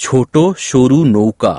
ছোট সরু নৌকা